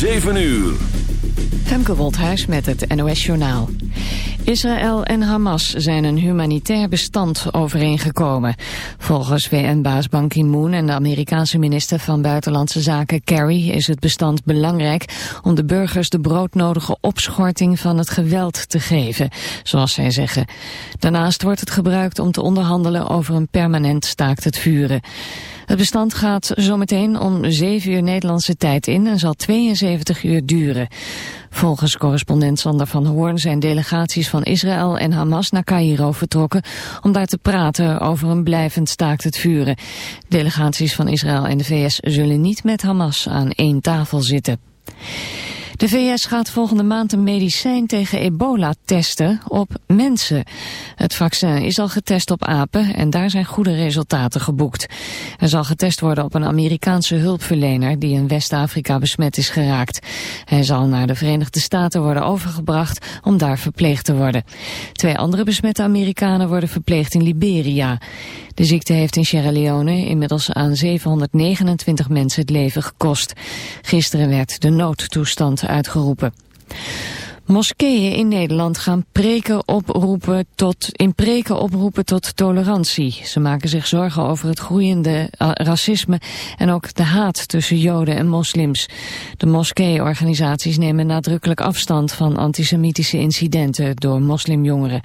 7 uur. Femke Woldhuis met het NOS Journaal. Israël en Hamas zijn een humanitair bestand overeengekomen. Volgens VN-baas Ban Ki-moon en de Amerikaanse minister van Buitenlandse Zaken Kerry is het bestand belangrijk om de burgers de broodnodige opschorting van het geweld te geven, zoals zij zeggen. Daarnaast wordt het gebruikt om te onderhandelen over een permanent staakt het vuren. Het bestand gaat zometeen om 7 uur Nederlandse tijd in en zal 72 uur duren. Volgens correspondent Sander van Hoorn zijn delegaties van Israël en Hamas naar Cairo vertrokken om daar te praten over een blijvend staakt het vuren. Delegaties van Israël en de VS zullen niet met Hamas aan één tafel zitten. De VS gaat volgende maand een medicijn tegen ebola testen op mensen. Het vaccin is al getest op apen en daar zijn goede resultaten geboekt. Er zal getest worden op een Amerikaanse hulpverlener die in West-Afrika besmet is geraakt. Hij zal naar de Verenigde Staten worden overgebracht om daar verpleegd te worden. Twee andere besmette Amerikanen worden verpleegd in Liberia. De ziekte heeft in Sierra Leone inmiddels aan 729 mensen het leven gekost. Gisteren werd de noodtoestand uitgeroepen. Moskeeën in Nederland gaan preken oproepen tot, in preken oproepen tot tolerantie. Ze maken zich zorgen over het groeiende eh, racisme en ook de haat tussen joden en moslims. De moskeeorganisaties nemen nadrukkelijk afstand van antisemitische incidenten door moslimjongeren.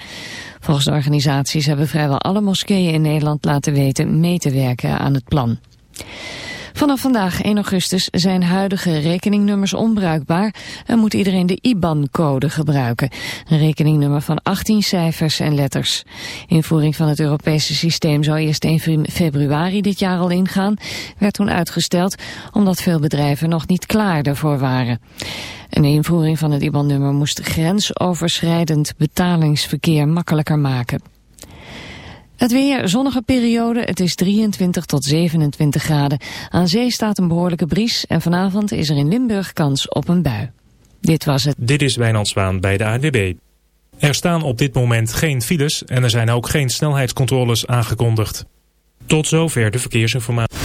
Volgens de organisaties hebben vrijwel alle moskeeën in Nederland laten weten mee te werken aan het plan. Vanaf vandaag 1 augustus zijn huidige rekeningnummers onbruikbaar en moet iedereen de IBAN-code gebruiken. Een rekeningnummer van 18 cijfers en letters. Invoering van het Europese systeem zou eerst 1 februari dit jaar al ingaan, werd toen uitgesteld omdat veel bedrijven nog niet klaar daarvoor waren. Een invoering van het IBAN-nummer moest grensoverschrijdend betalingsverkeer makkelijker maken. Het weer, zonnige periode, het is 23 tot 27 graden. Aan zee staat een behoorlijke bries en vanavond is er in Limburg kans op een bui. Dit was het. Dit is Wijnand Zwaan bij de ADB. Er staan op dit moment geen files en er zijn ook geen snelheidscontroles aangekondigd. Tot zover de verkeersinformatie.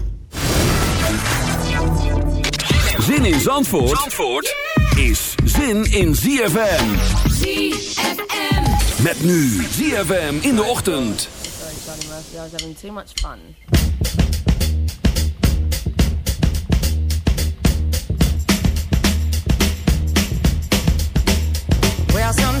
Zin in Zandvoort, Zandvoort is zin in ZFM. ZFM. Met nu ZFM in de ochtend. Sorry, Charlie Murphy. I was having too much fun. Well, sometimes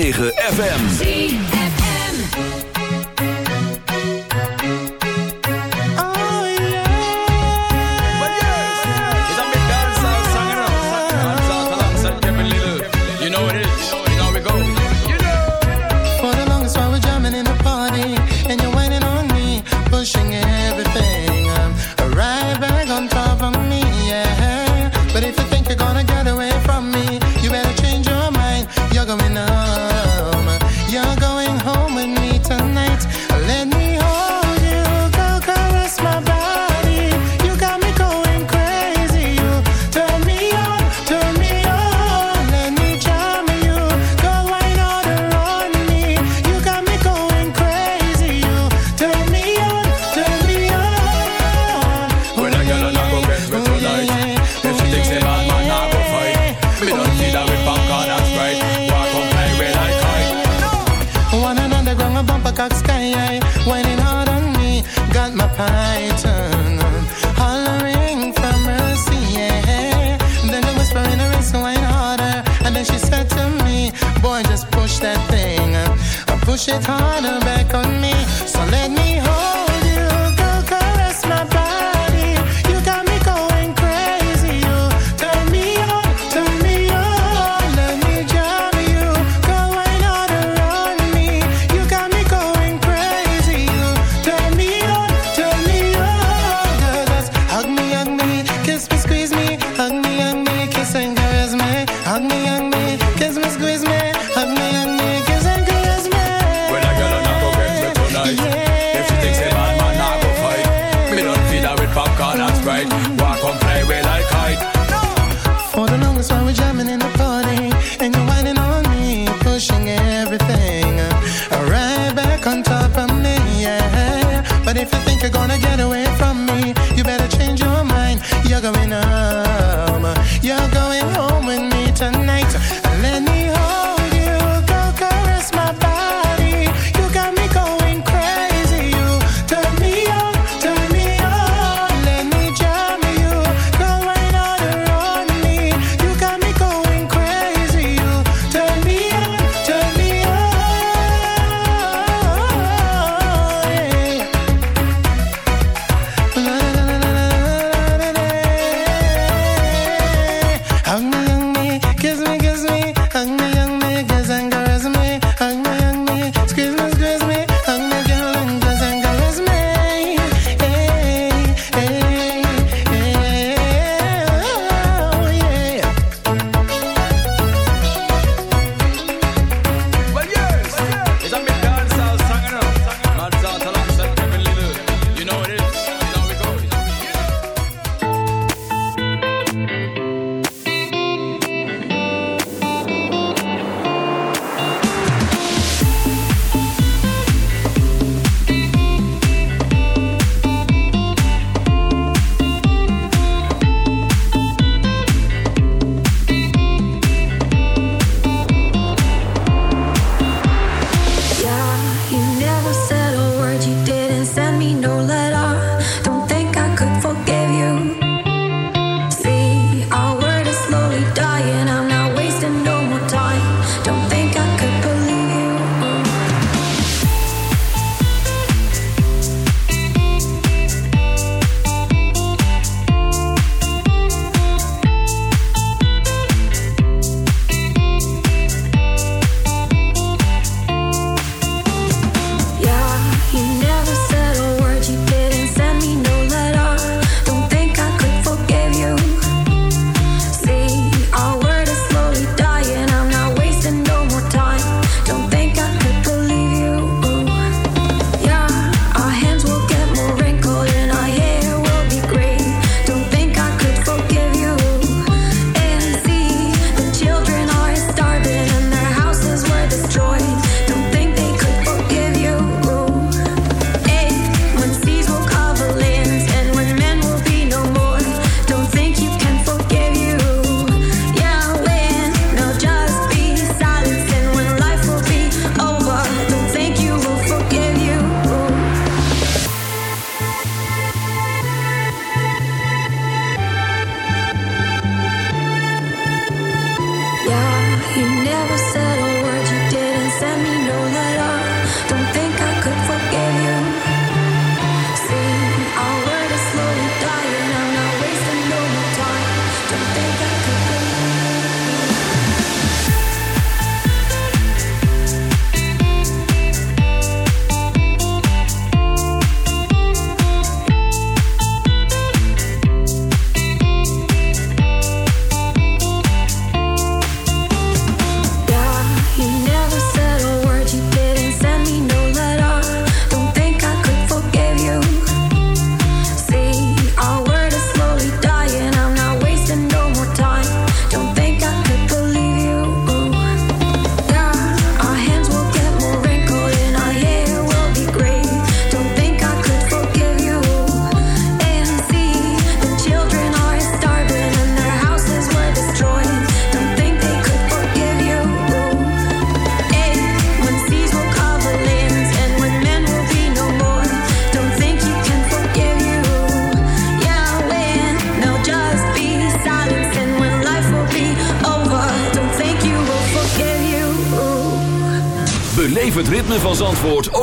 tegen.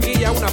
seguía una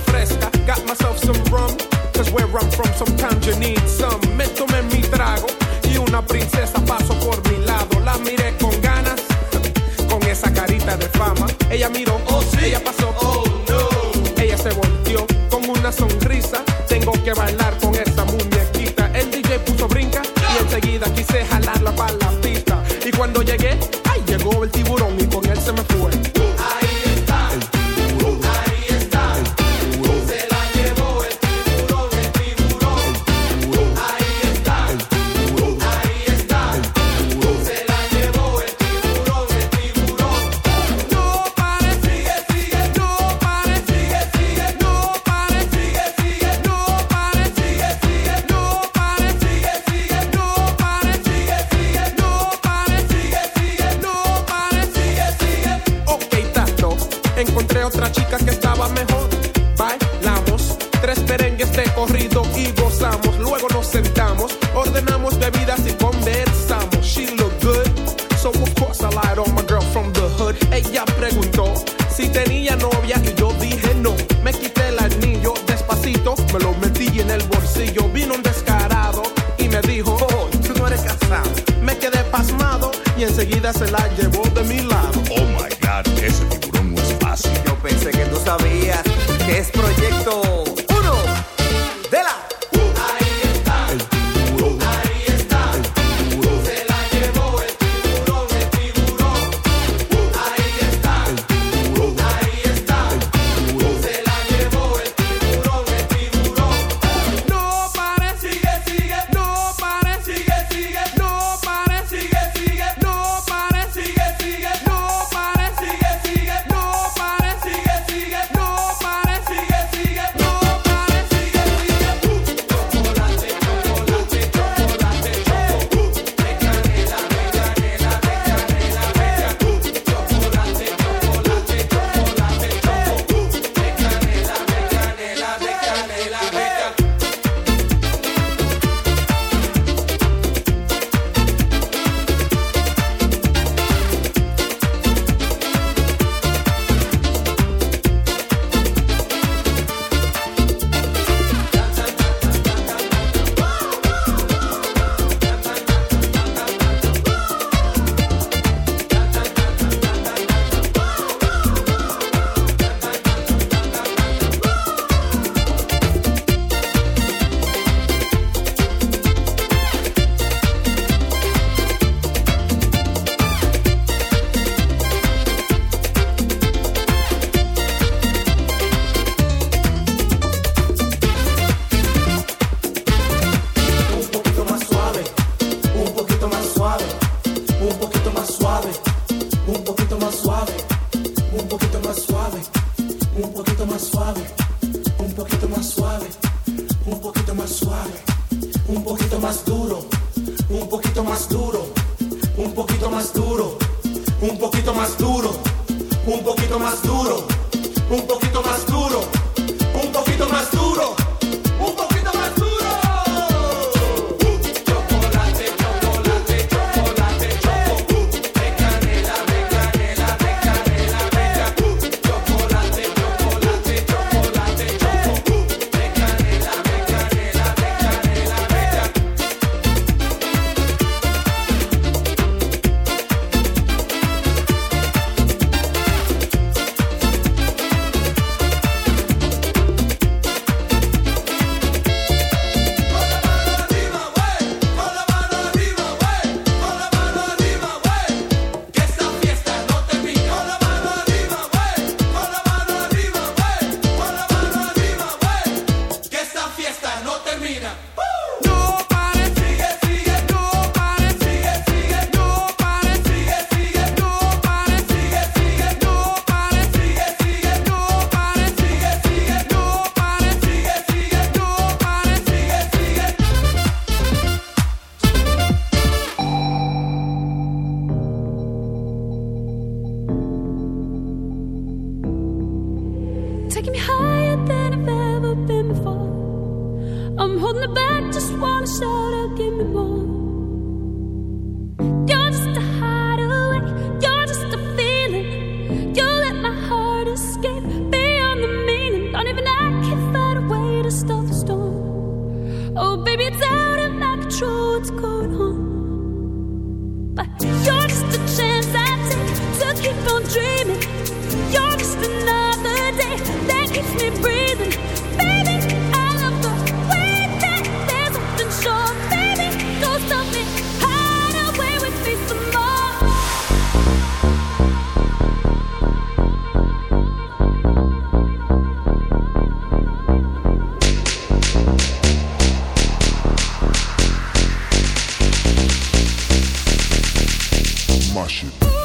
my shit.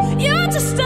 You just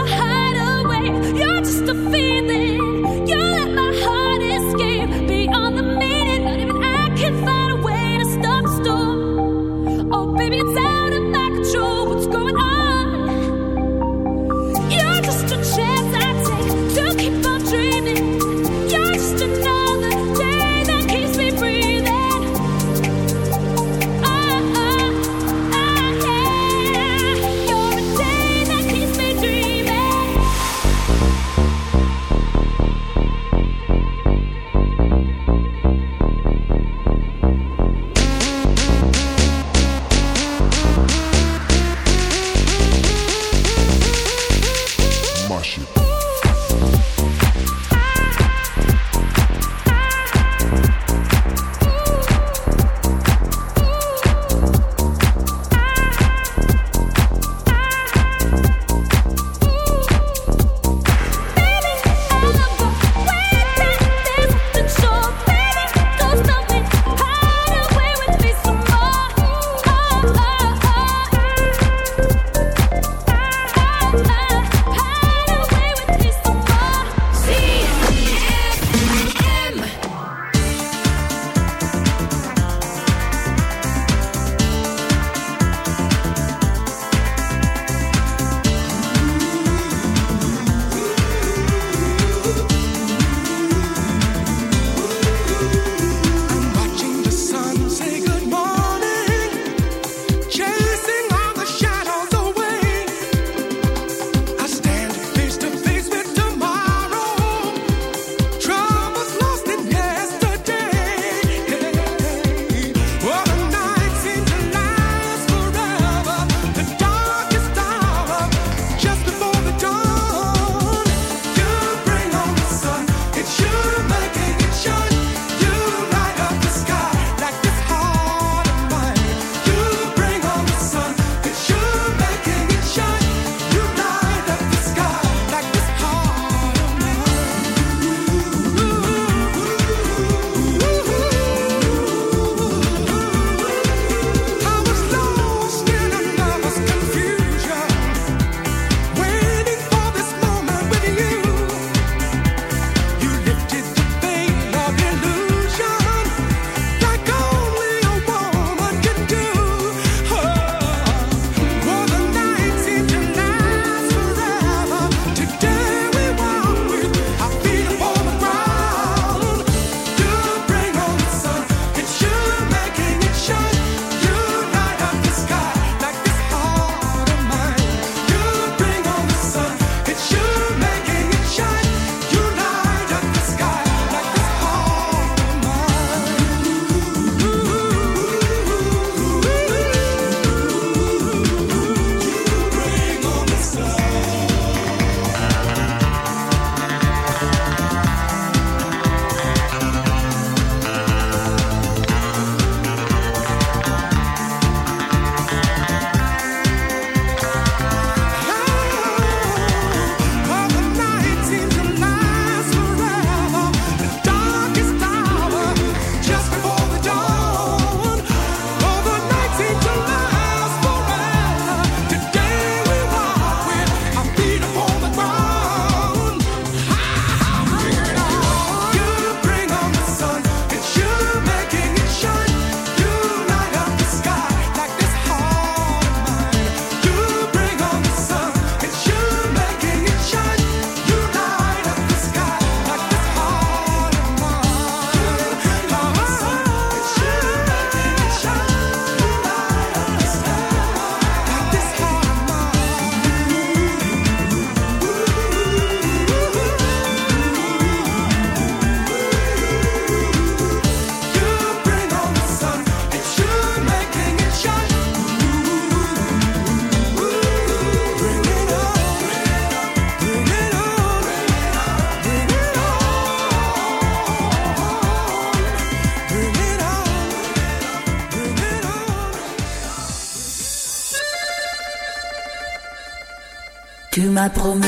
promis.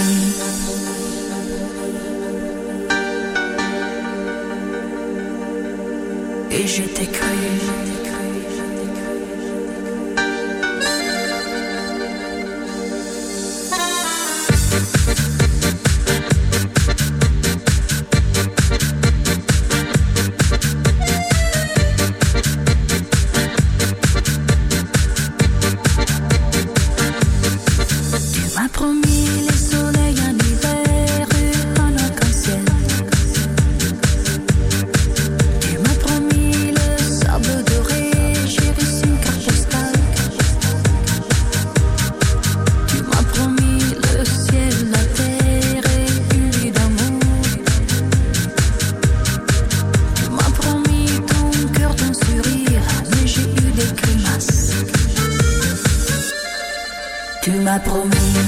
promis.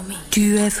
for me. Tu es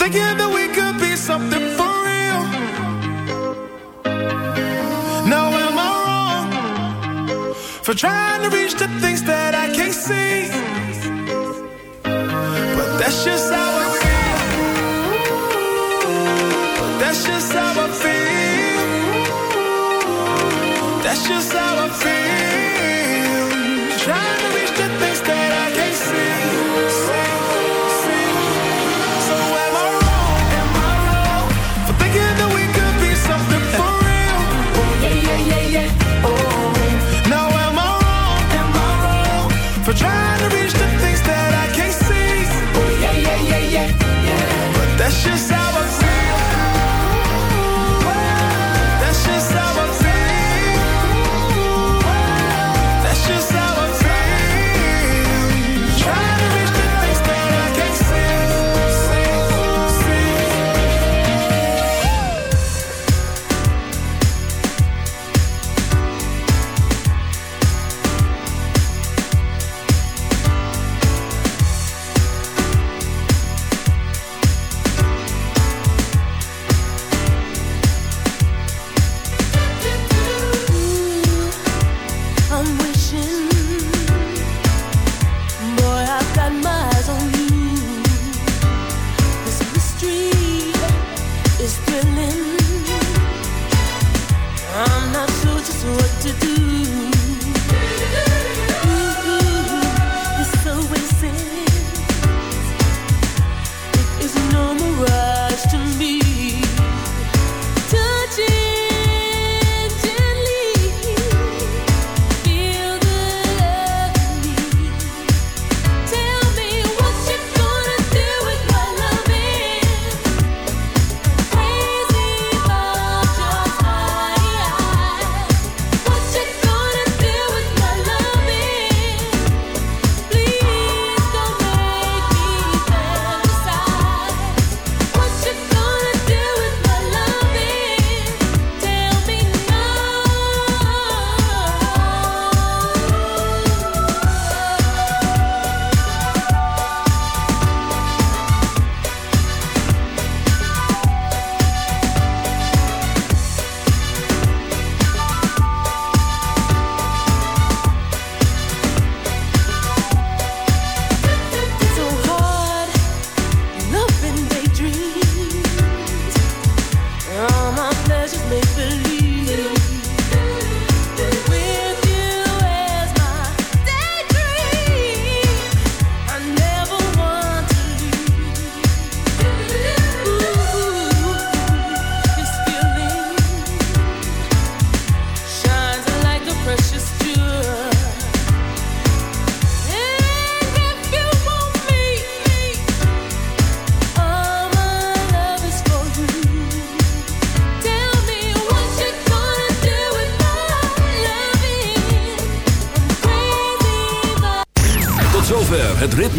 Thinking that we could be something for real. Now am I wrong for trying to reach the things that